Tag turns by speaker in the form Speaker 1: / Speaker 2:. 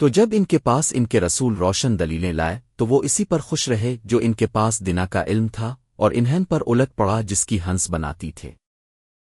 Speaker 1: تو جب ان کے پاس ان کے رسول روشن دلیلیں لائے، تو وہ اسی پر خوش رہے جو ان کے پاس دنا کا علم تھا اور انہیں پر الٹ پڑا جس کی ہنس بناتی تھے۔